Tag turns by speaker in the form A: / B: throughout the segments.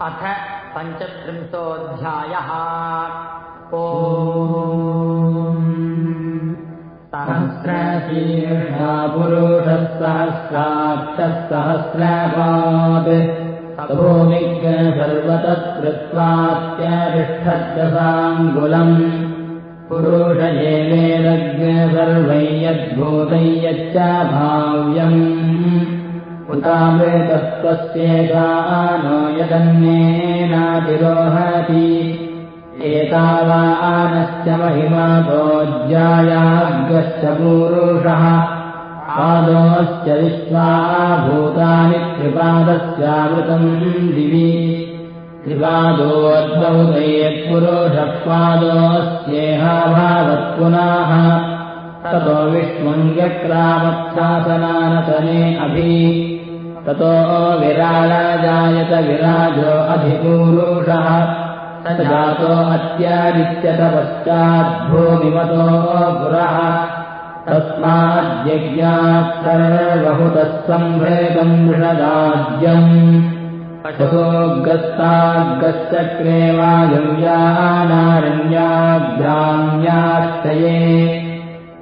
A: अथ पञ्चत्रिंशोऽध्यायः। ओ
B: सहस्रशीर्षा पुरुषः सहस्राक्षः सहस्रपात् भूमिज्ञ सर्वतत्कृत्वात्यतिष्ठद्दशाङ्गुलम् पुरुषयेवेदज्ञ सर्वै यद्भूतै यच्च भाव्यम् उतामृतत्वस्येषा नो यदन्येनातिरोहति एतावानश्च महिमातोज्जायाग्रश्च पूरुषः। पादोश्च विश्वा भूतानि त्रिपादस्यामृतम् दिवि। त्रिपादोद्भौतयत्पुरुषपादोऽस्येहाभावत्पुनाः ततो विष्णुङ्ग्यक्रामच्छासनानतने अभि ततो विराजायत विराजो अधिपूरुषः। स जातो अत्यादित्यतपश्चाद्भूमिमतो पुरः। तस्माद्यज्ञात् सर्वहुतः सम्भेदम् वृषदाज्यम् पशोग्रस्ताग्रश्चक्रे वायुव्यानारण्याभ्राम्याश्रये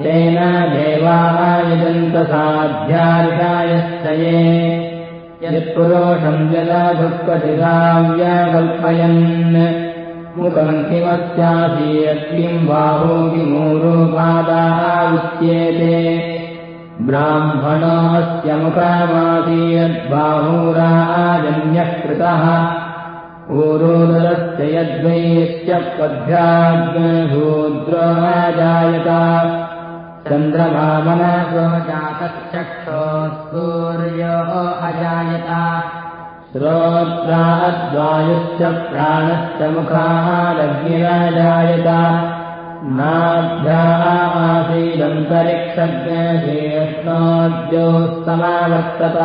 B: तेन देवायजन्तसाध्यारिकायश्च ये यत्पुरोषम् जलदुःखशिराव्यकल्पयन् मुखम् किमस्यासि यत्किम् बाहो किमूरोपादाः उच्येते ब्राह्मणोऽस्य मुखमासी यद्बाहूराजन्यः कृतः। ऊरोदरस्य यद्वैश्च पद्भ्याग्नशूद्रोजायत चन्द्रभावनसो जातश्चक्षो सूर्यो अजायत। श्रोत्राद्वायुश्च प्राणश्च मुखादग्निराजायत नाभ्यासीदन्तरिक्षज्ञेष्णोद्योस्तमावर्तत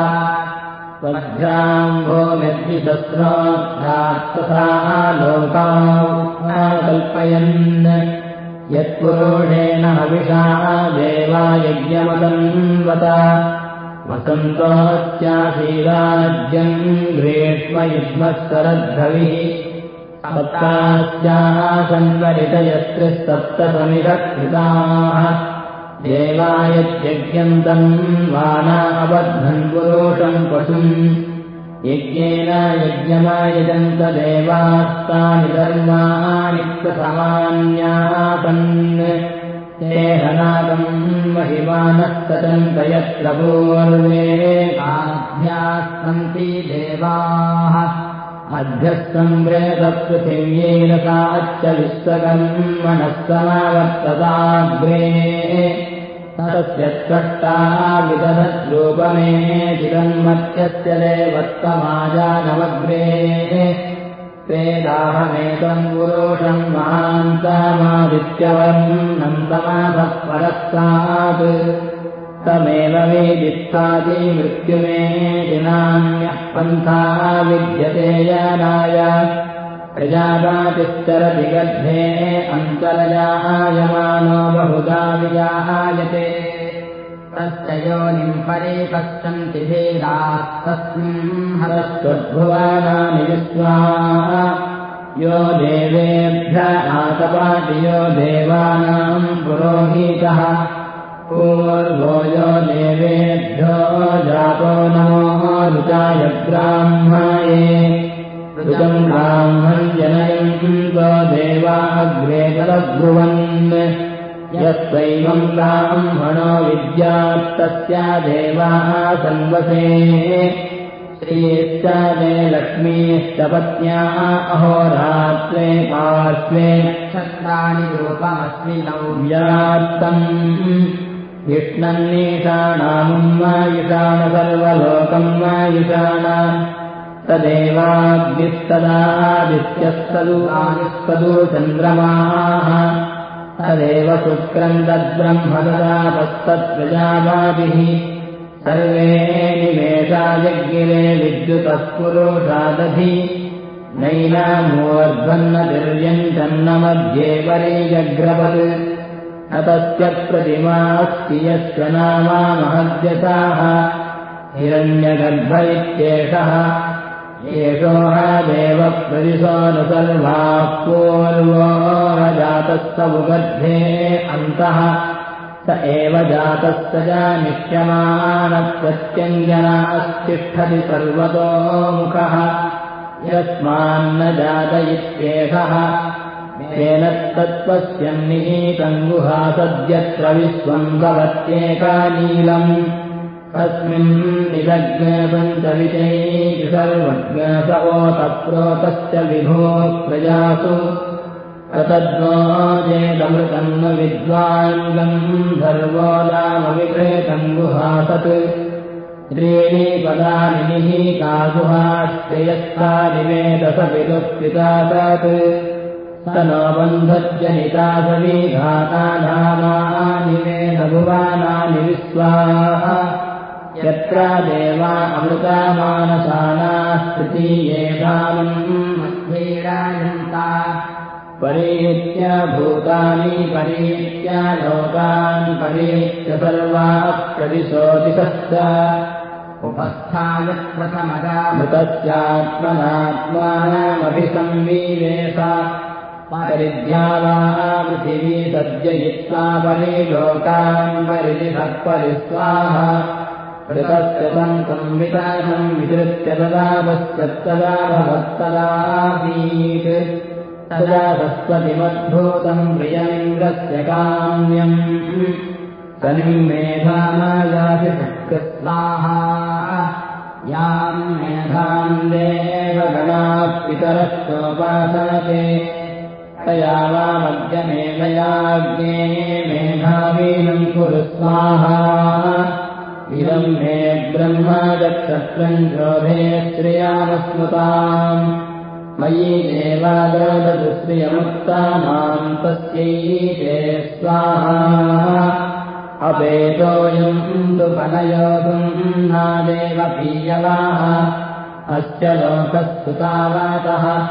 B: पद्भ्याम्भो निर्दिशस्रोद्धात्तथा लोकाल्पयन् यत्पुरुषेण हविषा देवायज्ञमदन्वत वसन्तोऽस्यासीराज्यम् ग्रीष्मयुग्मः सप्तास्यासन्वरितयस्त्रिसप्तसमिधकृताः देवायज्ञन्तम् वाना अबध्नन् पुरोषम् पशुम् यज्ञेन यज्ञमायजन्त देवास्तानि धर्माणि समान्यासन् तेहनादम् महिमानः सचन्त यत्र पूर्वेकाभ्याः सन्ति देवाः अध्यः संव्रेतपृथिव्येन साच्च विश्वकर्मणः समावर्तताग्रे तस्य स्पष्टा विदधद्रूपमे चिदन्मत्यस्य देवत्तमाजानमग्रे वेदाहमेतम् पुरुषम् महान्तमादित्यवर्णम् तमाभः परस्तात् तमेव वेदित्थादि मृत्युमे दिनान्यः पन्था विद्यते यानाय प्रजापातिश्चरति गर्भे अन्तरजायमानो बहुधा विजायते तस्य योनिम् परिपश्यन्ति भेदात् तस्मिन् हरस्त्वद्भुवानानि विश्वा। यो देवेभ्य आतपाति यो देवानाम् पुरोहितः। पूर्वो यो देवेभ्यो जातो नमो ऋताय ब्राह्मणे ऋतम् ब्राह्मम् जनयन्तो देवाग्रे तदब्रुवन् यस्वैवम् ब्राह्मणो विद्यात्तस्य देवाः सन्वसे श्रियश्च मे लक्ष्मीश्च पत्न्याः अहोरात्रे पार्श्वे क्षत्राणि रूपमस्मि नव्यात्तम् युष्णन्नीषाणामुम् वा युषाण सर्वलोकम् वा आयुस्तदु चन्द्रमाः। तदेव शुक्रम् तद्ब्रह्मददातस्तत्प्रजावादिः सर्वे निमेषायज्ञिरे विद्युतः पुरोषादधि। नैनामोर्ध्वन्नतिर्यञ्चन्न मध्ये परे जग्रवत् न तस्य प्रतिमास्ति यस्य नामा महद्यताः। हिरण्यगर्भ इत्येषः एषो देवप्रदिशो न सर्वाः पूर्वो जातस्तवुबध्ये अन्तः स एव जातस्य जानिष्यमानप्रत्यञ्जनास्तिष्ठति सर्वतोमुखः यस्मान्न जात इत्येषः तेन तत्त्वस्यन्निहीतम् गुहासद्यत्र विश्वम् भवत्येका नीलम् तस्मिन् निलग्नपञ्चविषयी सर्वज्ञसवोतप्रोतश्च विभो प्रजासु। न विद्वाङ्गम् सर्वो नामविक्रेतम् गुहासत्। त्रीणि पदानि निहीकागुहाश्रयस्था निवेदसविदुःपिता तत् स नो बन्धज्जनिता सवीघातानामानि वेदभुवानानि विश्वाः यत्र देवा अमृतामानसानास्तृतीयेषामन्वीरायन्ता परीत्य भूतानि परीत्य लोकान् परीत्य सर्वाः प्रदिशोदिशश्च उपस्थाय प्रथमगामृतस्यात्मनात्मानमभिसंवीवेश परिध्या वा पृथिवी सज्जयित्वा परिलोकान् परिदिशः परिस्वाहा ऋतस्य सन्तम् वितासम् विधृत्य तदा पश्चत्तदा भवत्तदासीत् तदा सस्वतिमद्भूतम् प्रियमिन्द्रस्य काम्यम्। सन्मेधानायासि कृत्वाहा याम् मेधाम् देवगणाः पितरश्चोपासनते तया वा मध्यमेधयाज्ञे मेधावीनम् कुरु स्वाहा इदम् मे ब्रह्मदक्षत्रम् शोभे श्रियामस्मृताम्। मयि देवाददुश्रियमुक्ता माम् तस्यैते स्वाहा। अपेतोऽयम् तु फलयोगम् नादेव पीयवाः अस्य लोकस्तुतावातः।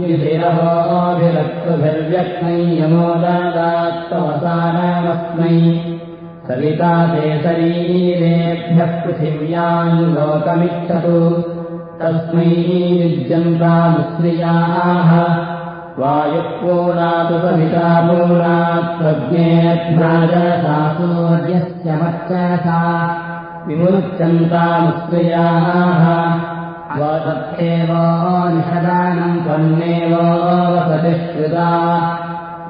B: युधिरहोभिरक्तुभिर्व्यक्मै यमोदात्तमसानामस्मै सविता ते शरीरेभ्यः पृथिव्याम् लोकमिच्छतु। तस्मै युज्यन्तामुश्रियाः वायुपूर्णातु सविता पूर्णात् प्रज्ञेभ्राजसासूर्यस्य मच्चसा विमुच्यन्तामुश्रियाः वसत्येव निषदानम् त्वन्नेव वसतिष्कृता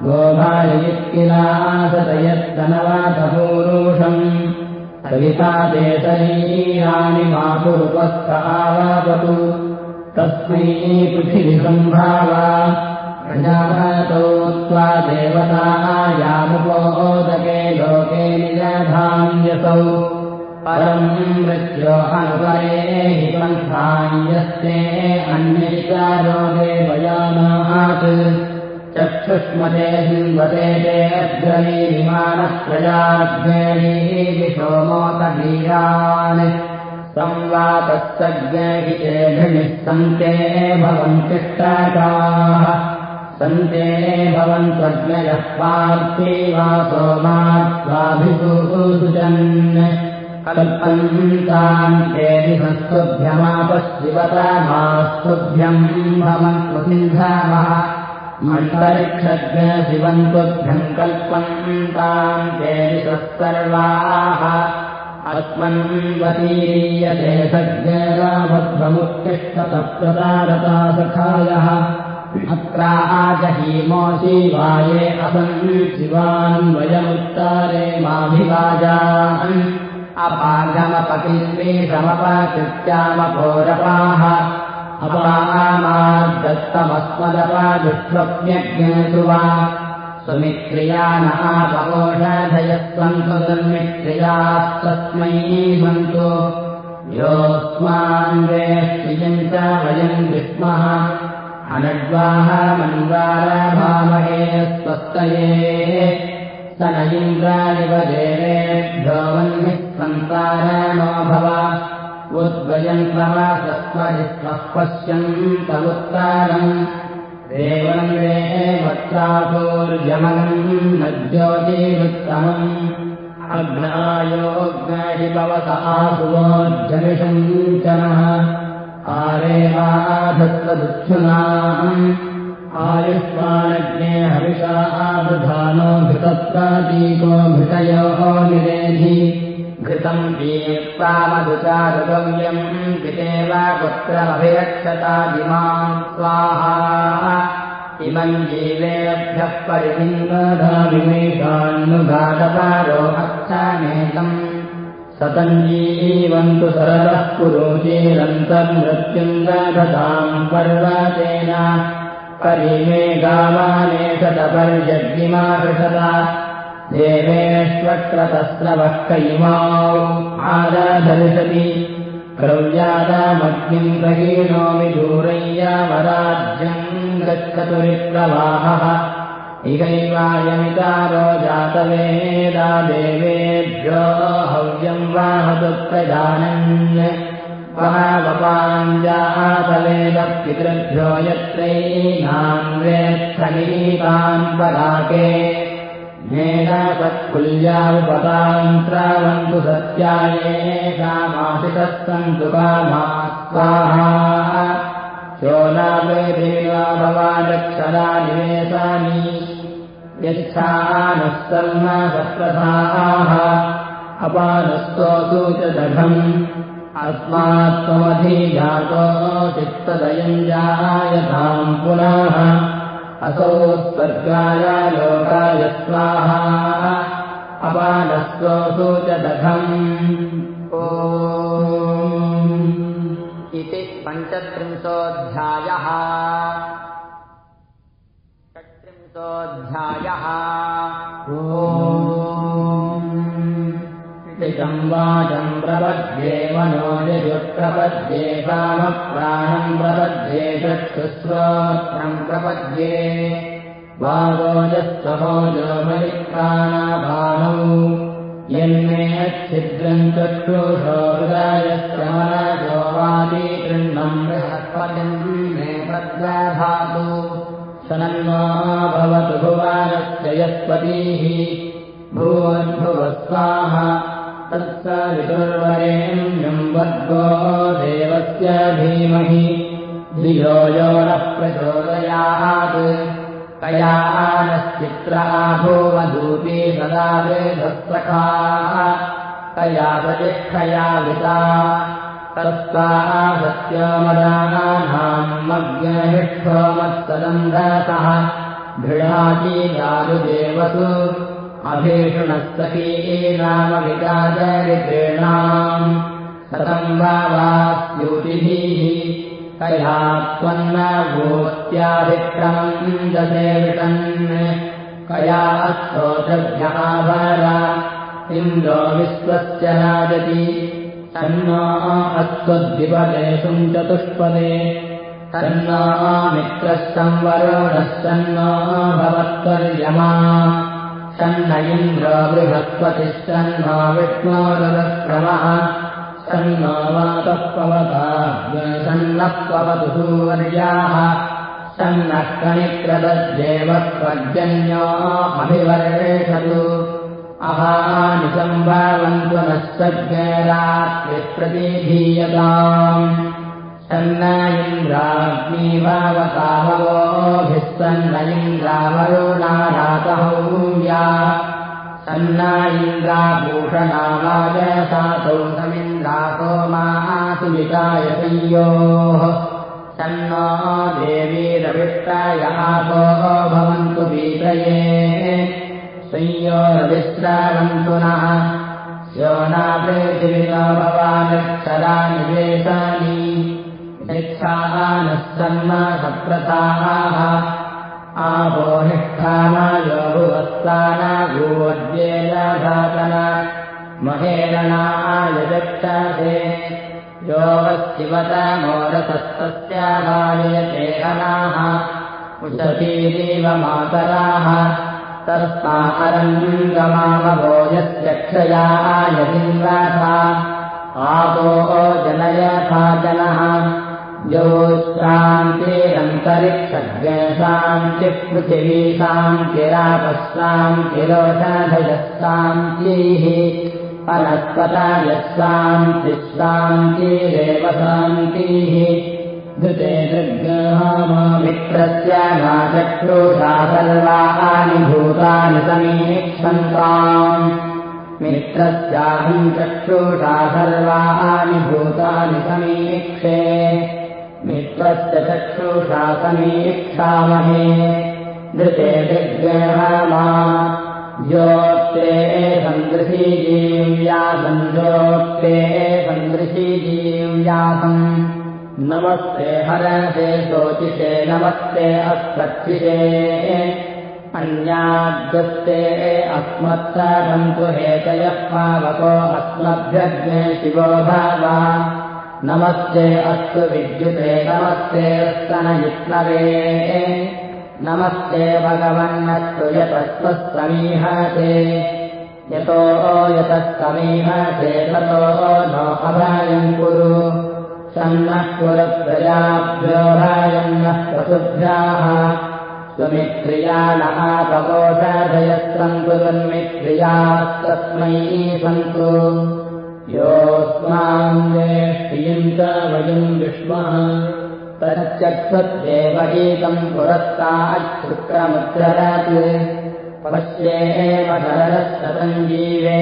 B: गोभाययुक्तिलासतयत्तनवातपूरुषम् सविता ते शरीराणि मातुरुपस्थ आवापतु तस्मै पृथिविसम्भावा। प्रजातो त्वा देवतायामुपोदके लोके निजधान्यसौ। परम् मृत्यो अनुपरे हि पन्थान्यस्ते अन्यविचारो देवयानात् चक्षुष्मते हिन्वते ते अग्रणी विमानप्रजाग्नेः सोमोतवीरान्। संवातस्तज्ञहितेभिः सन्ते भवन्तिष्टाकाः सन्ते भवन्त्वज्ञयः पार्थिवासो मात्वाभिसूसुजन् कल्पन्ताम् तेभि संस्तुभ्यमापशिवतमास्तुभ्यम् भवन्त्वसिन्धामः अन्तरिक्षज्ञशिवम् तुभ्यम् कल्पन्ताम् तेभि सर्वाः अस्मन्वतीयते सज्ञरामध्वमुत्तिष्ठतप्रदारता सखायः। अत्राजहीमो शिवाये असन् शिवान् वयमुत्तारे माभिवाजान्। अपागमपकिल्मे समपकृत्यामपोरपाः अपामाद्दत्तमस्मदपादुष्वप्यज्ञेषु वा। सुमित्रिया न आपकोषधयः सन्तु दुर्मित्रियास्तस्मै सन्तु योऽस्मान्वेष्टियम् च वयम् विस्मः अनड्वाह मन्वारभामहे स्वस्तये। स न इन्द्राणिव देवेभ्यो वह्निः सन्तारणो भव उद्वयम् प्रमासस्त्वजिस्वः पश्यन्तमुत्तारम् देवम् वे वक्त्रापूर्यमनम् न ज्योतिरुत्तमम् अग्नायोग्नाहिभवसासुवोज्जमिषम् च नः आरेवाधत्तदुच्छुनाम् आयुष्मानज्ञे हविषा आदधानो घृतत्वादीको घृतयोः निरेधि घृतम् वीप्रामधुचारुगव्यम् पितेव पुत्रमभिरक्षतादिमाम् स्वाहा। इमम् जीवेभ्यः अच्छामेतम् सतञ्जीवन्तु सरलः पुरोचेरन्तम् मृत्युम् गाधताम् पर्वतेन। परिमे गावानेशतपर्यग्निमाकृषता देवेष्वक्रतस्रवः कैमाौ आराधरिषति क्रव्यादामग्निम् प्रहीणोमि दूरय्यामराज्यम् गच्छतु विप्रवाहः इहैवायमितारो जातवेदा देवेभ्यो हव्यम् वाहतु प्रजानन् वहावपाञ्जातवेदः पितृभ्यो यत्रैनान् मेधापत्कुल्यामुपतान्त्रावन्तु सत्यायेषामाशितः सन्तु कामा स्वाहा शोलावेदेवा भवादक्षरा निवेशानि यच्छानः सर्वसप्रथाः अपानस्तोऽसु च दघम् अस्मात्त्वमधिजातो चित्तदयम् जायताम् पुनः असौ स्वर्गाय लोकाय स्वाहा च दघम् ओ
C: इति पञ्चत्रिंशोऽध्यायः। षट्त्रिंशोऽध्यायः
B: वाचम् प्रपद्ये मनोजयुत्प्रपद्ये कामप्राणम् प्रपद्ये चक्षुस्रोत्रम् प्रपद्ये अच्छिद्रम् चक्षुषो वादी कृण्णम् बृहस्पतिम् मे प्रद्वाभातु सनन्वा भवतु भुवानस्य यस्पतीः भूवद्भुवस्वाः तत्सवितुर्वरेण्यम् वर्गो देवस्य धीमहि। धियो यो नः प्रचोदयात् कया नश्चित्रा भूवधूपी सदा वेधस्वखा कया प्रतिष्ठया विता। तस्वा सत्यमदानाम् मग्निष्ठो मत्सदन्धसः घृणाची दारुदेवसु अभीषुणस्तकी सतम् भावास्यूतिभिः कया त्वन्न भूत्याभिक्रमम् दसेविषन् कया स्तोत्रभ्याभर इन्द्रो विश्वस्य राजति तन्नो अस्त्वद्विपदे सुम् चतुष्पदे तन्नो मित्रः संवरोणः सन्नो भवत्वर्यमा सन्न इन्द्रो बृहस्पतिश्चन्नो विष्णोरक्रमः सन्नो वातः पवता सन्नः पवतु सूर्याः सन्नः कणिक्रदज्जेवः पर्जन्यो अभिवर्षतु अहानि सम्भावन्तु नः सज्ञरात्रिप्रतिधीयताम् सन्न सन्न इन्द्रावरुणारातहौया सन्न इन्द्राभूषणावाजसातौ समिन्द्रासो मासु विकायसंयोः सन्नो देवीरविष्टायासो भवन्तु वीतये संयोरविश्रावन्तु नः। योना पृथिविनो भवानक्षरा निवेशानि निच्छाः नः भुवस्ताना भूवद्येन घातन महेरणाय चक्षसे योगशिवतमोरसस्तस्य बाल्यते अनाः उशतीरीव मातराः तस्मा अरङ्गमामभोजत्यक्षयाय जिन्वासा आपो जनयथा जनः योशान्तिरन्तरिक्षज्ञशान्तिपृथिवी शान्तिरापशान्तिरोषधयः शान्तिः अनस्पतायशान्तिः शान्तिरेव शान्तिः धृते मित्रस्य नाचक्षुषा सर्वाणि भूतानि समीक्षन्ताम् मित्रस्याहम् चक्षुषा सर्वाणि मित्रस्य चक्षुषा समीक्षामहे धृते दिग्गमा ज्योत्रे सन्दृशीजीव्यासम् ज्योत्रे सन्दृशीजीव्यासम् नमस्ते हरसे शोचिषे नमस्ते अस्पक्षिषे अन्याद्यस्ते अस्मत्सन्तु हेतयः पावको अस्मभ्यग्ने शिवो भाव नमस्ते अस्तु विद्युते नमस्ते स्तनयुष्णवे नमस्ते भगवन्नस्तु यतस्त्वः समीहते। यतो यतः समीहते ततो नो अभायम् कुरु। सन्नः पुरप्रजाभ्यो भायन्नः पशुभ्याः स्वमित्रिया नः प्रकोषाधयः सन्तु तन्मित्रियास्तस्मै सन्तु च वयम् विष्मः तच्चक्षुत्येव गीतम् पुरस्ताच्छुक्रमुद्ररत् पश्येम शरदशतञ्जीवेम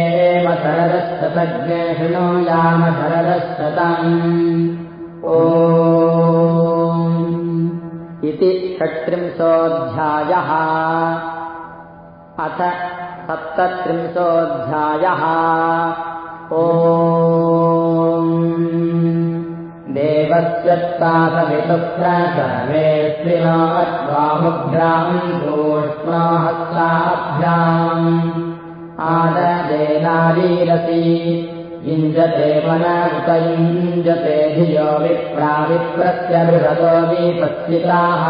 B: शरदशतज्ञे शृणुयाम शरदशतम् ओ इति षट्त्रिंशोऽध्यायः। अथ सप्तत्रिंशोऽध्यायः देवस्य सूक्ष्माहस्ताभ्याम् आददेनालीरसि युञ्जते उत युञ्जते धियो विप्राविप्रस्य बृहतो विपत्सिताः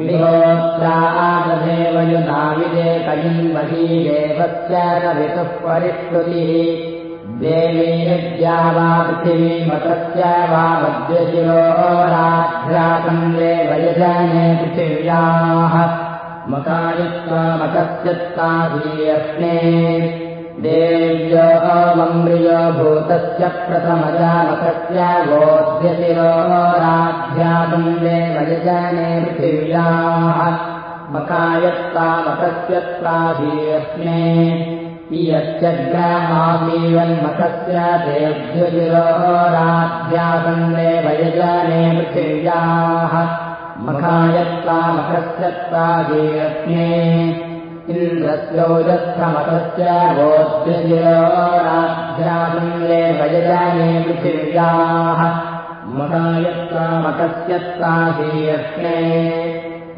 B: विहोत्राददेव युनाविदेकयिन्वही देवस्य कवितुः परिष्कृतिः देवी विद्या वा पृथिवीमतस्य वा मध्यशिरोराध्यासन्दे वयजने पृथिव्याः मकायत्वामकस्यत्ताधीयस्ने देव्यो मम्रियो भूतस्य प्रथमजामकस्य गोध्यशिरोराध्यासन्दे वयजने पृथिव्याः। मकायत्तामकस्यत्ताधीयस्ने इयश्च ग्रामासीवन्मखस्य तेभ्युजिरोराध्यासन्दे वयजने पृथिव्याः मखायत्तामखस्यत्ताधीयस्ने इन्द्रस्योजस्थमतस्य गोध्यजिरोराध्यासन्दे वयजने पृथिव्याः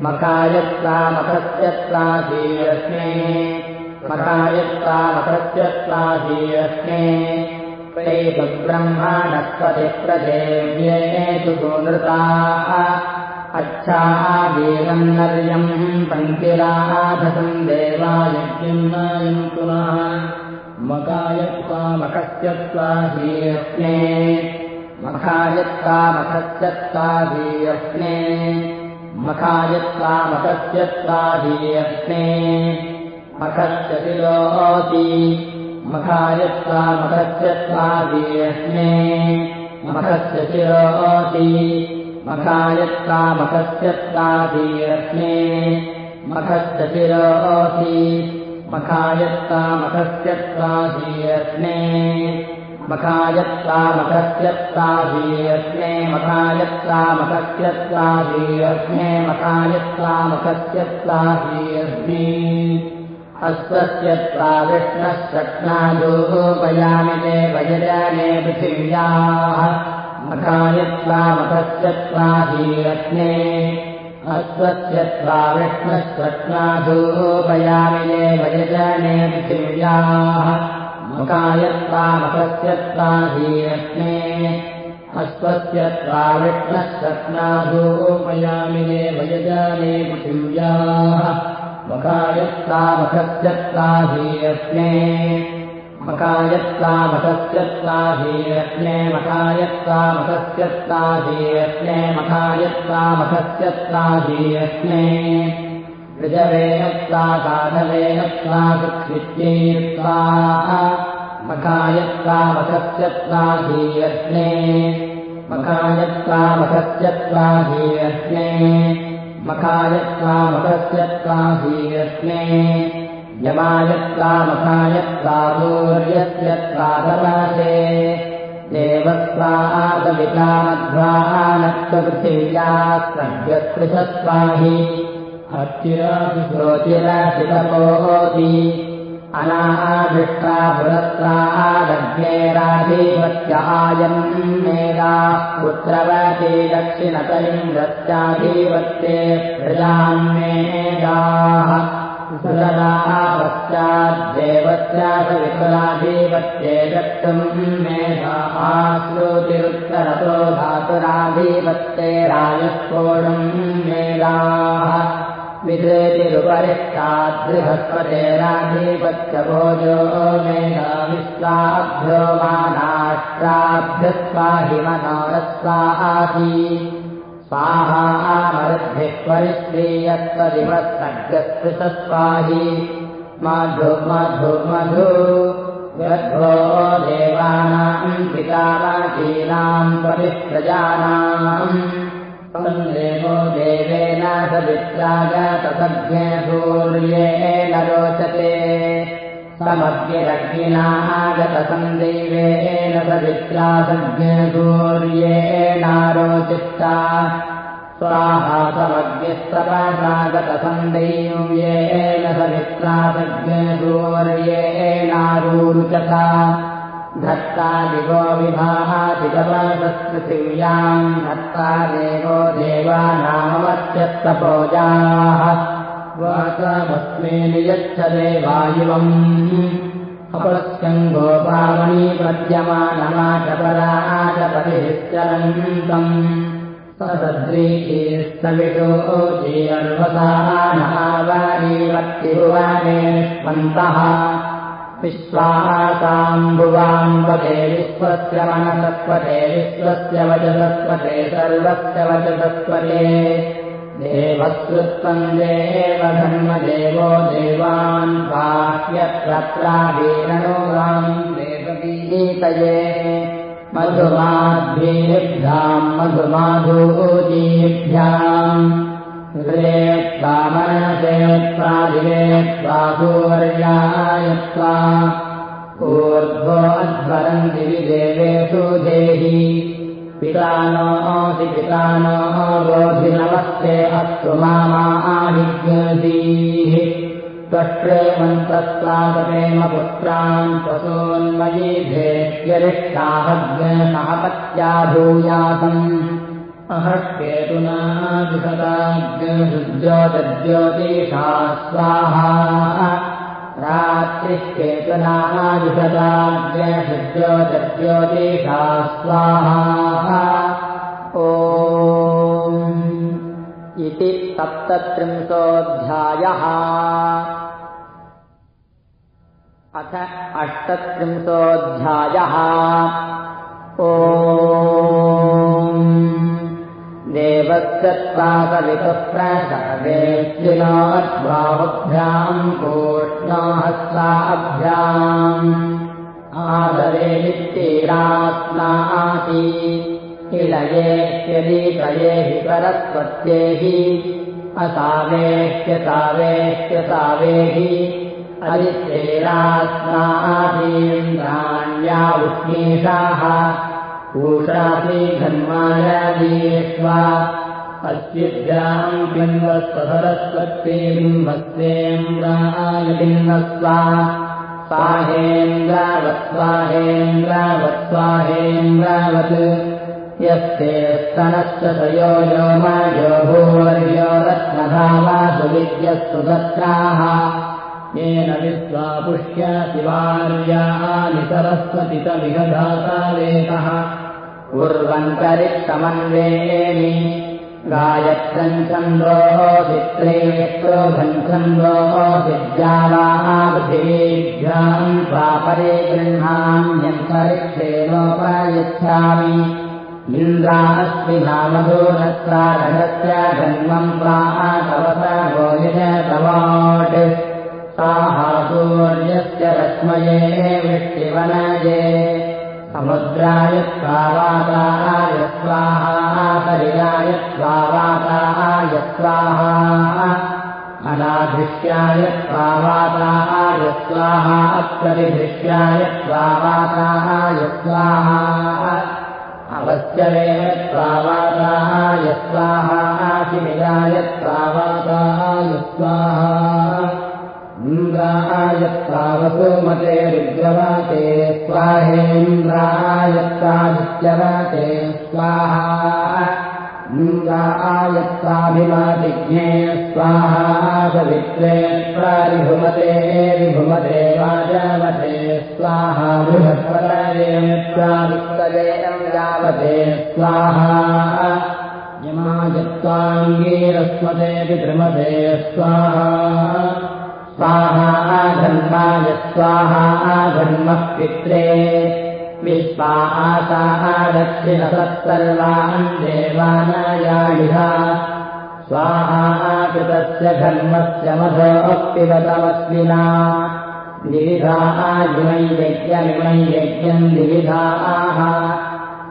B: मखायत्तामखस्यत्ताधीयस्ने मखायत्तामखस्यत्ताधीयस्ने मखायत्तामखस्यत्ताधीयस्ने ब्रह्माणस्पतिप्रदेव्येतु सुनृताः अच्छादेवम् नर्यम् पङ्किराधसम् देवायज्ञम् नायम् पुनः मकायत्वामखस्यत्वाधीयस्ने मखायत्तामखस्यत्ताधीयस्ने मखायत्वामखस्यत्ताधीयस्ने मखस्य तिरोति मखायत्वामखस्यत्वाधीयस्ने मखस्य चिरोति मखायत्तामखस्यत्ताधीयस्ने मखस्य चिरोति मखायत्तामखस्यत्ताधीयस्ने मखायत्तामखस्यत्ताधीयस्ने मखायत्तामखस्यत्ताधीयस्ने मखायत्तामखस्यत्ताधीयस्ने हस्तस्य त्वा विष्णः शक्नादोपयामि ते वयजाने पृथिव्याः। मखायत्वामखस्य त्वाधीरत्ने हस्तस्य त्वा शक्नादोपयामि ते वयजाने पृथिव्याः। मखायत्वामखस्य त्वाधीरत्ने अश्वस्य त्वा विष्णस्वप्नाधूपयामिने वयजाने पृथिव्याः मकायत्तामखस्यत्ताधीरत्ने मकायत्तामखस्यत्ताधीरत्ने मकायत्तामखस्यत्ताधीरत्ने मकायत्तामखस्यत्ताधीरत्ने ऋजवेनत्ता साधवेनत्ता सुक्षित्यैर्त्वा मकायत्तामखस्यत्ताधीरत्ने मकायत्तामखस्यत्ताधीरत्ने मकायत्वामकस्यत्वाधीरत्ने यमायत्वामकायत्वादूर्यस्य त्वादरासे देवत्वादवितामध्वानत्वपृथिव्या सद्यत्रिशत्वाहि अच्युराशिरोचिराशितपोति अनादृष्टा पुरस्तादग्नेराधिपत्यायम् मेधा पुत्रवती दक्षिणतलिम् रत्याधिपत्ये प्रजान्मेधाः सुरदाः पश्चाद्देवस्यासविकुलाधिपत्ये दक्षम् मेधाः श्रोतिरुत्तरतो धातुराधिपत्ये राजस्फोडम् मेधाः विदृतिरुपरिष्टाद्बृहस्पतेराधिपत्यभोजो मेधाविश्वाभ्यो मानाष्ट्राभ्यस्वाहि मनोरस्वाहासि स्वाहामरुद्भिः परिश्रीयत्वदिवः सर्गस्पृशस्वाहि मधु मधु मधु गर्भो देवानाम् पितामहीनाम् देवो देवेन सवित्रागतसज्ञसूर्येण रोचते। समग्निरग्निनागतसन्दैवेन सवित्रा सज्ञसूर्येणारोचिता स्वाहा समग्निस्तपसागतसन्दैव्येन सवित्रा सज्ञसूर्येणारूरुचता धत्ता दिवो विभातिगवसत्पृथिव्याम् धत्ता देवो देवानामवत्यस्तपोजाः वाचमस्मे नियच्छदे वायुवम्। अपत्यम् गोपावणी प्रद्यमानमाचपराचपरिश्चरन्तम् सद्रीकीस्तविषो जीर्वसानहावारीवर्तिभुवाने निष्पन्तः विश्वासाम्बुवाम्बते विश्वस्य मनसत्वते विश्वस्य वचसत्वते सर्वस्य वचसत्वते देवश्रुत्वम् देव धर्मदेवो देवान् बाह्यत्रावीरणोगाम् देवगीतये। मधुमाद्भीभ्याम् मधुमाधूजीभ्याम् ऊर्ध्वो अध्वरन्ति विदेवेषु देहि। पितानोऽसि पितानोः बोधिनमस्ते अस्तु मामा आदिज्ञदीः त्वष्ट्रे मन्त्रस्वागतेम पुत्रान् स्वसोन्मयीभेत्यरिष्टाहज्ञसहपत्या भूयासम् अहर्केतुनाजुषदाज्ञशुज्योतिज्योतिषा स्वाहा रात्रिः केतुनाजुषदाज्ञशुज्योतिज्योतिषा स्वाहा ओ इति सप्तत्रिंशोऽध्यायः। अथ अष्टत्रिंशोऽध्यायः। ओ देवस्य त्वाकवितः प्रसवेऽद्वाहुभ्याम् कोष्णाहस्ताभ्याम् आदरे नित्येरात्मा आसी इलयेत्यदीपये हि परस्पत्ये हि असावेह्यसावेह्यसावे हि अदित्येरात्मा आसीन्द्राण्या उष्णीषाः ूषासि धन्मायादीष्वा अस्युभ्याम् बिम्बस्वसरस्वत्ये बिम्बस्वेन्द्राय बिम्बस्वा स्वाहेन्द्रावत्स्वाहेन्द्रावत्स्वाहेन्द्रावत् यस्ते स्तनश्च तयो यो मायो भूवर्यो रत्नधावासु विद्यस्तु दत्राः येन विश्वा पुष्या शिवार्यानि सरस्वतितमिह धातावेतः उर्वन्तरिक्तमन्वेमि गायत्रम् छन्दोः चित्रेक्रोधम् छन्दोः विद्यावाः पृथिवीभ्याम् स्वापरे गृह्णान्यन्तरिक्षेणोपयच्छामि इन्द्रास्ति नामधूनस्तारहस्य जन्मम् साहा सूर्यस्य रश्मये वृष्टिवनये समुद्राय स्वावाताय स्वाहा परियाय स्वावाताय स्वाहा। अनाधृष्याय स्वावाताय स्वाहा। अप्रतिदृश्याय स्वावाताय स्वाहा। अवश्यमेव स्वावाताय स्वाहा। शिविराय स्वावाताय स्वाहा इन्द्राय स्वावसुमते रुद्रवते स्वाहेन्द्राय स्वादित्यवते स्वाहा। इन्द्राय स्वाभिमातिज्ञे स्वाहा सवित्रे प्रारिभुमते विभुमते वाजवते स्वाहा स्वावित्तये यावते स्वाहा। यमायत्वाङ्गीरस्मते विद्रमते स्वाहा स्वाहा धर्माय स्वाहा धर्मः पित्रे। विश्वासाः दक्षिणसत्सर्वान् देवानायायुः स्वाहा कृतस्य धर्मस्य मधोऽपिबतमस्विना विविधायुमैयज्ञमिमै यज्ञम् विविधाः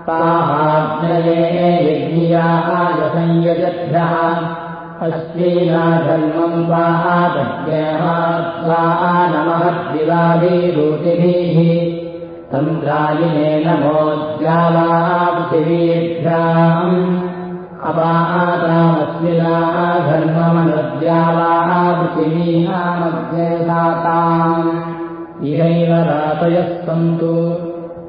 B: साहाग्नये यज्ञियाय संयजभ्यः अस्मीना धर्मम् स्वा नमः दिवाभिरूतिभिः तन्द्रायिने नमोद्यावापृथिवीभ्याम् अपातामस्मिना धर्ममनुद्यावापृथिवीनामध्येताम् इहैव रातयः सन्तु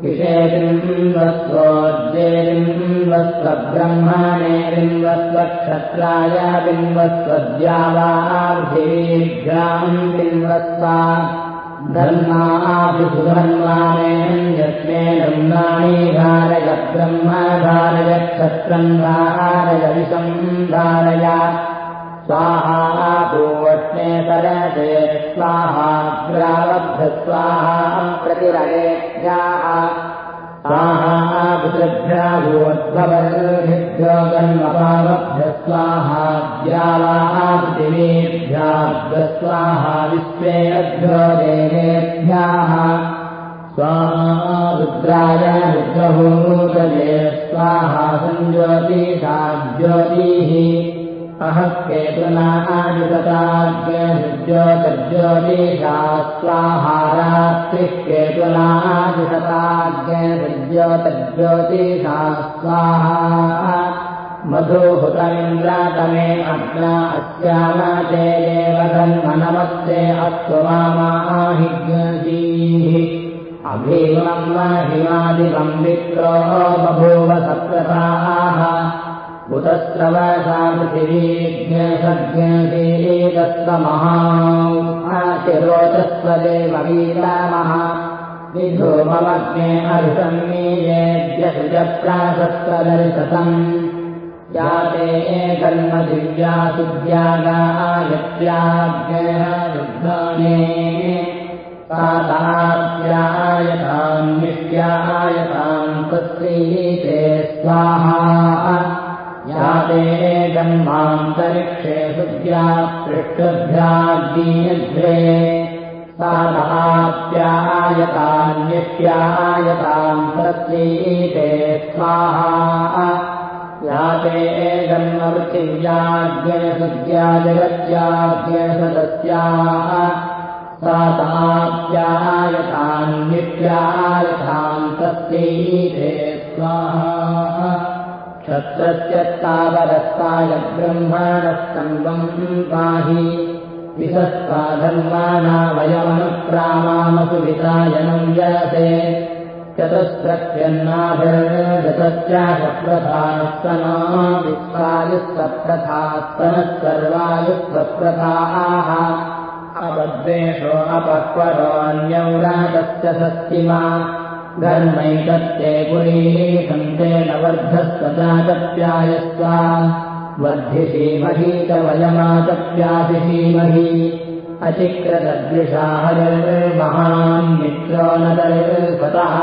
B: विषेबिम्बस्वोज्ये बिम्बस्वब्रह्मणे बिम्बस्वक्षत्राय बिम्बस्वद्यावापृथिवीभ्याम् बिम्बस्वा धर्माभिसुधर्माणेन यस्मे ब्रह्माणि धारय ब्रह्म धारय क्षत्रम् धारय विषम् धारय स्वाहा पूवष्णे तरते स्वाहा ग्रावभ्य स्वाहा प्रतिरयेभ्याः स्वाहा पितृभ्याभूद्भवद्भ्यो जन्मपावभ्य स्वाहा द्यावाः पृथिवीभ्याभ्य स्वाहा विश्वेभ्यो देवेभ्याः स्वाहा ज्योतिः अहः केतुनाजुषताज्ञज्योतिर्ज्योतिषा स्वाहा रात्रिः केतुनाजुषताज्ञज्योतिर्ज्योतिषा स्वाहा मधुहुतमिन्द्रातमे अग्ना अस्यामते देवधन्मनमस्ते अश्वमाहिज्ञजीः अभीमम् महिमादिवम् विप्रो बभूव सप्रताः उतस्रवसा पृथिवीज्ञसज्ञशीलितस्वमहातिरोचस्वदेववीरामः विधूममग्ने अर्षन्मीयेभ्यसुजप्राशस्वदर्शतम् याते कर्मदिव्या सुद्यागायत्याज्ञः विद्वाने तादाप्यायताम् नित्यायताम् तस्यैते स्वाहा याते जन्मान्तरिक्षे सुद्या पृष्ठभ्याद्दीयध्वे सादाप्यायतान्यप्यायताम् तस्यैते स्वाहा। याते जन्मपृथिव्याज्ञयसुद्या जगत्याज्ञसदस्याः साताप्यायतान्नित्यायताम् तस्यैते स्वाहा क्षत्रस्य तावरस्ताय ब्रह्माणस्तम्बम् पाहि विसस्ता धर्माणा वयमनुप्रामामसु वितायनम् विस्वायुस्तप्रथास्तनः सर्वायुस्तप्रथाः अपद्वेषो अपक्वरोऽन्यौरातस्य सस्तिमा धर्मैकत्ते पुरीशन्तेन वर्धस्वचाचप्यायस्व वर्धिषीमही च वयमाचप्यादिशीमहि अचिक्रदृशा हरिर्महान् मित्रो न दर्शतः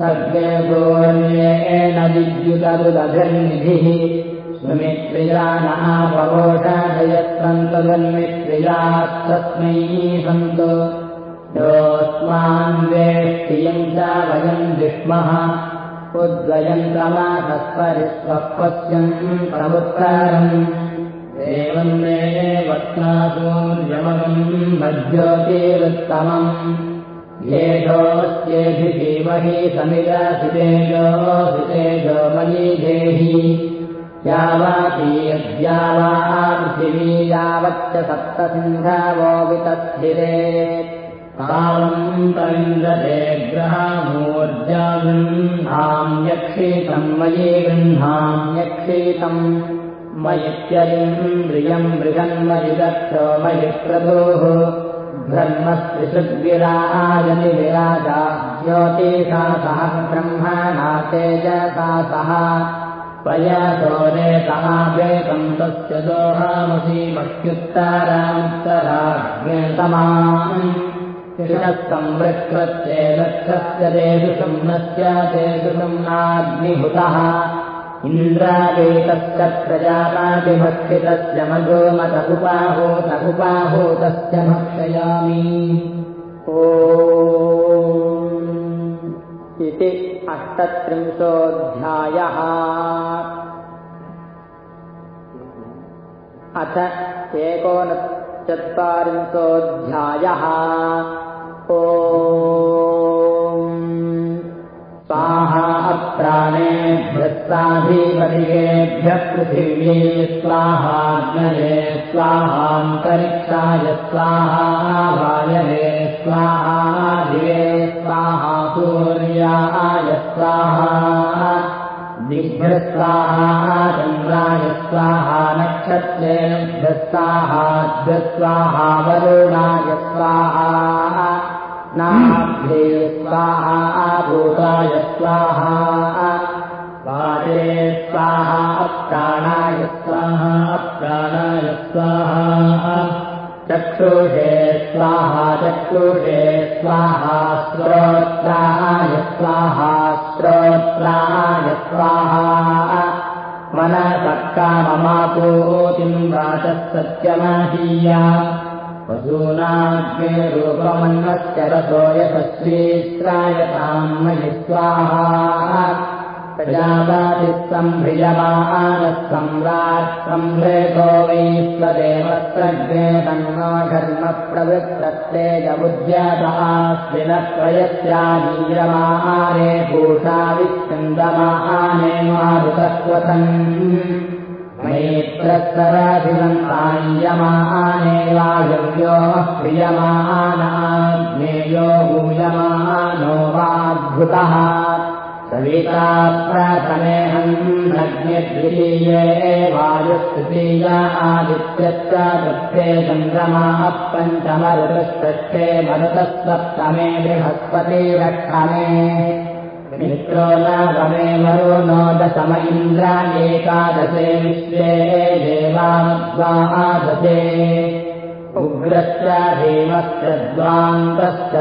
B: सर्गे गोर्येण विद्युतरुदभिर्निधिः सुमित्रिया नः पवोषधयत्सन्तन्मित्रियास्तस्मै सन्तु योऽस्मान् वेष्टियम् च वयम् विष्मः। उद्वयन्तमासत्परिस्वपश्यम् प्रमुत्तरम्। एवम् मे वक्तासूर्यमगम् मज्योतिरुत्तमम्। येषोऽस्येभिमहि समिदसितेजोऽसितेजो मयि देहि यावातीयद्या वा पृथिवी यावच्च सप्तसिन्धावो वितस्थिरे तावम् तविन्दते ग्रहामूर्जागृह्णाम् यक्षीतम् मयि गृह्णाम्यक्षीतम् मयित्यरिन्द्रियम् मृगन्मयि दक्षो मयि प्रभोः ब्रह्मस्त्रिषुद्विराजनि विराजा ज्योतिषा सह ब्रह्मणा तेजसा सह पयसोरेतमावेकम् तस्य दोहामसीमह्युत्तरामुत्तराज्ञतमाम् संवृत्कृत्ये दक्षस्य तेषु सुम्नस्य तेषु सुम्नाग्निभुतः इन्द्रावेतस्य प्रजापातिभक्षितस्य मधुमत उपाहूत उपाहूतस्य भक्षयामि ओ इति अष्टत्रिंशोऽध्यायः। अथ एकोनचत्वारिंशोऽध्यायः स्वाहा अप्राणेभ्यस्ताधिपतिकेभ्यः पृथिव्ये स्वाहाग्नये स्वाहा वायवे स्वाहा दिवे स्वाहा सूर्याय स्वाहा दिग्भ्यस्वाहा चन्द्राय स्वाहा नक्षत्रेभ्यस्वाहाभ्यस्वाहा वरुणाय स्वाहा नाभ्ये स्वाहा। भूताय स्वाहा वाजे स्वाहा अप्राणाय स्वाहा अप्राणाय स्वाहा। चक्षुषे स्वाहा चक्षुषे स्वाहा श्रोत्राय स्वाहा श्रोत्राय स्वाहा। मनसक्काममापूतिम् वाचः सत्यमाहीया वसूनाग्ने रूपमन्नस्य रसो यशस्वीत्रायताम् मयि स्वाहा। प्रजापातिः सम्भ्रियमानः सम्राट् सम्भृतो वै स्वदेवस्त्रग्ने तन्नो धर्म प्रवृत्तत्तेजमुद्यतास्विनत्रयस्यानीयमाहारे भूषा विच्छन्दमाहाने मैत्रस्तराभिवन्तायमाने वायव्यो प्रियमानाग्नेयो भूयमानो वाद्भुतः सविता प्रथमेऽहम् नग्निद्वितीये वायुस्तृतीया आदित्यश्चतुर्थे चन्द्रमाः पञ्चमरुतष्ठे मरुतः सप्तमे बृहस्पतिरक्षमे मित्रो नवमे वरुणो दशम इन्द्र एकादशे विश्वे देवामद्वादशे उग्रश्च भीमश्च द्वान्तश्च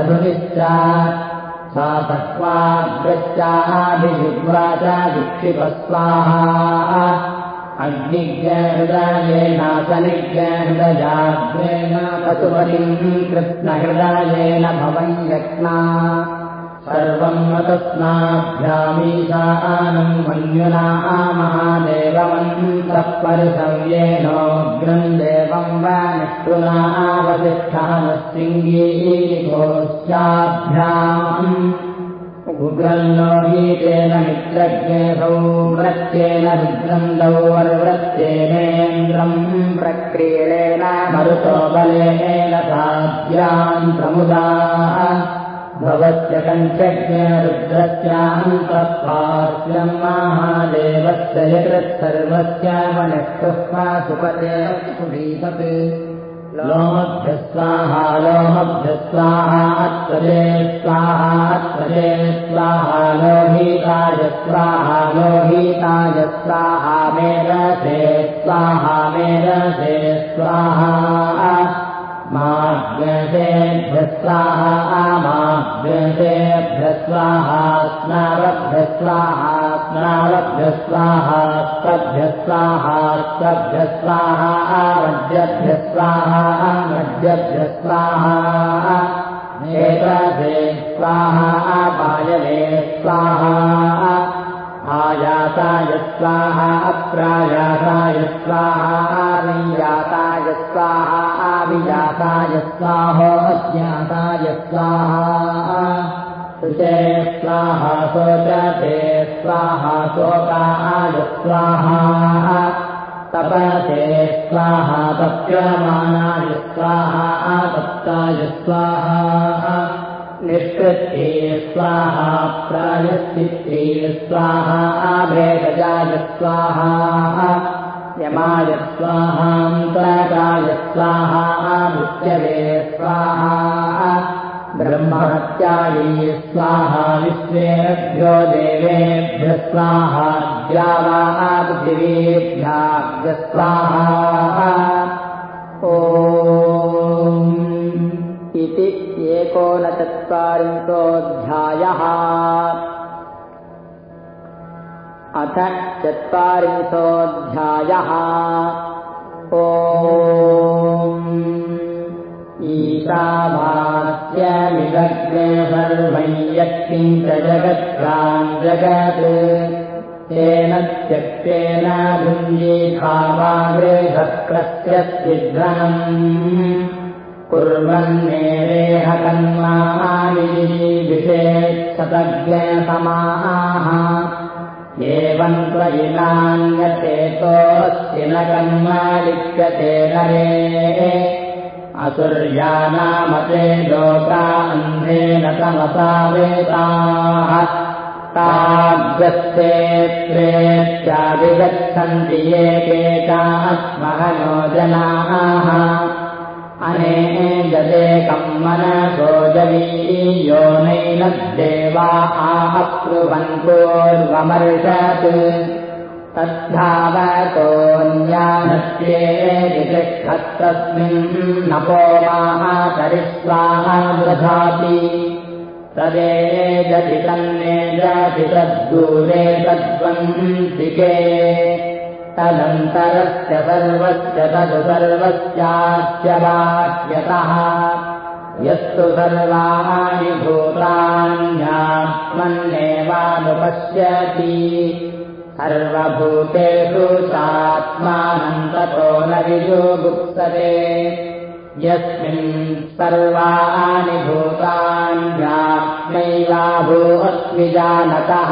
B: तत्त्वाग्रश्चाभिजिह्वा च विक्षिपस्वाहा। अग्निज्ञहृदयेनासनिज्ञहृदयाग्रेण पशुपतिम् कृष्णहृदयेन भवन् यक्ना सर्वम् मतस्नाभ्यामीशानम् मन्युना महादेवमन्त्रः परिसव्येनोऽग्रम् देवम् वा निष्ठुनावसिष्ठानस्तिङ्गीकोश्चाभ्याम् उग्रम् नो गीतेन मित्रज्ञेभौ व्रत्येन रुद्रम् दौर्वृत्येनेन्द्रम् प्रक्रीडेन मरुतो बलेन साध्याम् प्रमुदा भवस्य कञ्चज्ञ रुद्रस्यान्तःपार्श्वम् महादेवस्य यकृत्सर्वस्य मनःस्मा सुपते सुभीतत् लोमभ्य स्वाहा लोमभ्य स्वाहा त्वजे स्वाहा त्वजे स्वाहा लोहीताय स्वाहा लोहीताय स्वाहा मेरसे स्वाहा मेरसे स्वाहा माग्रसेभ्य स्वाहा माग्रसेभ्य स्वाहा स्नावभ्य स्वाहा स्नावभ्य स्वाहा स्वभ्य स्वाहा स्वभ्य स्वाहा आवद्यभ्य स्वाहा मद्यभ्य स्वाहा नेत्रसे स्वाहा पायने स्वाहा आयाताय स्वाहा अप्रायाताय स्वाहा आवियाताय स्वाहा आविजाताय स्वाहोऽज्ञाताय स्वाहा। स्वाहा शोचते स्वाहा शोकाय स्वाहा। तपसे स्वाहा तप्यमानाय स्वाहा तप्ताय स्वाहा। निष्कृत्ये स्वाहा प्रायश्चित्ते स्वाहा भेदजाय स्वाहा यमाय स्वाहान्तराय स्वाहा मृत्यवे स्वाहा ब्रह्महत्यायै स्वाहा विश्वेभ्यो देवेभ्य स्वाहा द्यावा पृथिवीभ्याभ्य स्वाहा। ओ इति एकोनचत्वारिंशोऽध्यायः अथ चत्वारिंशोऽध्यायः। ओ ईशावास्यमिदग्ने सर्वं यत्किञ्च जगत्याम् जगत्। तेन त्यक्तेन भुञ्जीभावागृहक्रस्य छिद्रम् कुर्वन्नेरेह कन्मानि विषेक्षतज्ञसमाः एवम् त्वयिनान्यचेतोऽस्ति न कर्म लिप्यते नरे। असुर्यानामते लोका अन्धेन तमसा वेताः ताभ्यस्ते प्रेत्याभिगच्छन्ति ये केकात्महनो जनाः अनेजदेकम् मनसो जवीयो नैनद्देवा आहक्रुवन्पूर्वमर्षत् तद्धावतोऽन्यानस्येतिष्ठत्तस्मिन् नपो मातरिस्वाहा दधाति तदेजति तन्नेजति तद्दूरे तद्वन्तिके तदन्तरस्य सर्वस्य तदु सर्वस्यास्य बाह्यतः यस्तु सर्वाणि भूतान्यात्मन्नेवानुपश्यति। सर्वभूतेषु सात्मानन्ततो न विजोगुप्सते यस्मिन् सर्वाणि भूतान्यात्मैवाभूस्विजानतः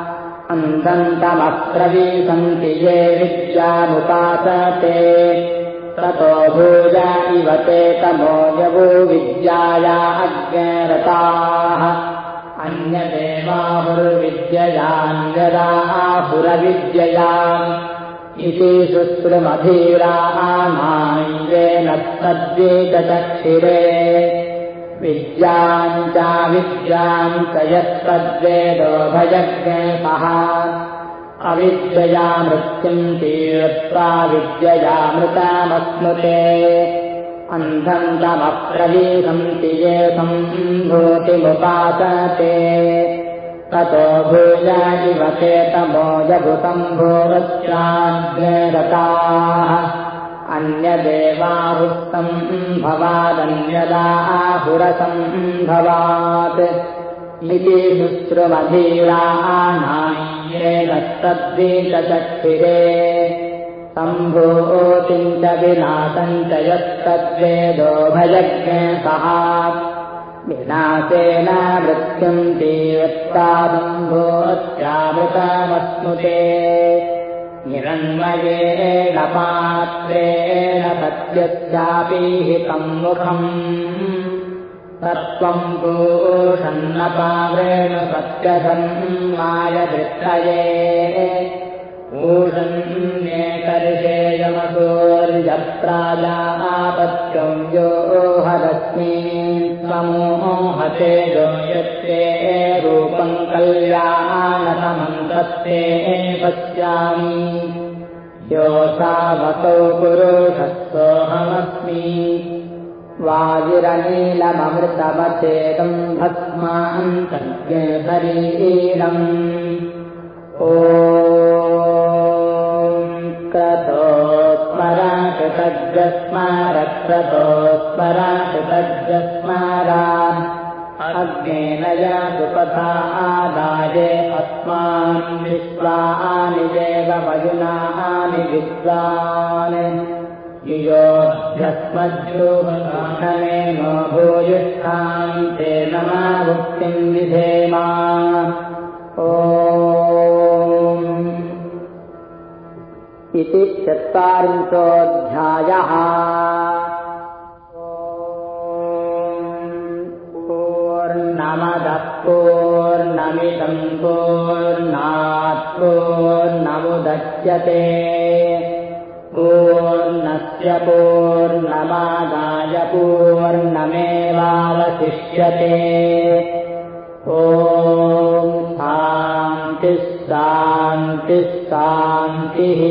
B: अन्तन्तमप्रवीसन्ति ये विद्यामुपासते ततो भूया इव ते तमो यवो विद्याया अज्ञरताः अन्यदेवाहुर्विद्ययाञ्जराहुरविद्ययाम् इति शुश्रुमधीराणायेन तद्वेदचक्षिरे विद्याम् च यत्तद्वेदोभयज्ञेपः अविद्यया मृत्युम् तीर्त्वा विद्ययामृतामश्नुते अन्धम् तमप्रवीसन्ति ये सम्भूतिमुपासते ततो भूया इव ते अन्यदेवाहुस्तम् भवादन्यदाहुरसम्भवात्। शुश्रुमधीराणाय्येन तद्वीतचक्षिरे सम्भूतिम् च विनाशम् च यत्तद्वेदो भयज्ञसः विनाशेन मृत्युम् जीवत्ताम्भोत्यामृतमश्नुते निरन्मयेण पात्रेण सत्यस्यापि हितम् मुखम्। तत्त्वम् पूषन्नपावेण सत्यसन्मायवृत्तये पूषन्येकर्षेयमसूर्यप्राजापत्यम् यो हरस्मि यो यत्ते रूपम् कल्याणतमम् तत्ते पश्यामि यो सावतौ पुरुषस्सोऽहमस्मि वायुरनीलममृतमचेतम् भस्मान्तज्ञ शरीरम् ओ क्रतोस्मराकृतज्ञस्मारक्रतोस्मराकृतज्ञस्मारा अग्नेन यातुपथा आदाये अस्मान् विश्वानि देवमयुनानि विश्वान् युयोभ्यस्मज्योमेनो भूयुष्ठाम् ते नमा भुक्तिम् विधेमा ओ इति चत्वारिंशोऽध्यायः पूर्णमिदम् पूर्णात् पूर्णमुदच्यते पूर्णस्य पूर्णमादाय पूर्णमेवावशिष्यते। ॐ शान्तिः शान्तिः शान्तिः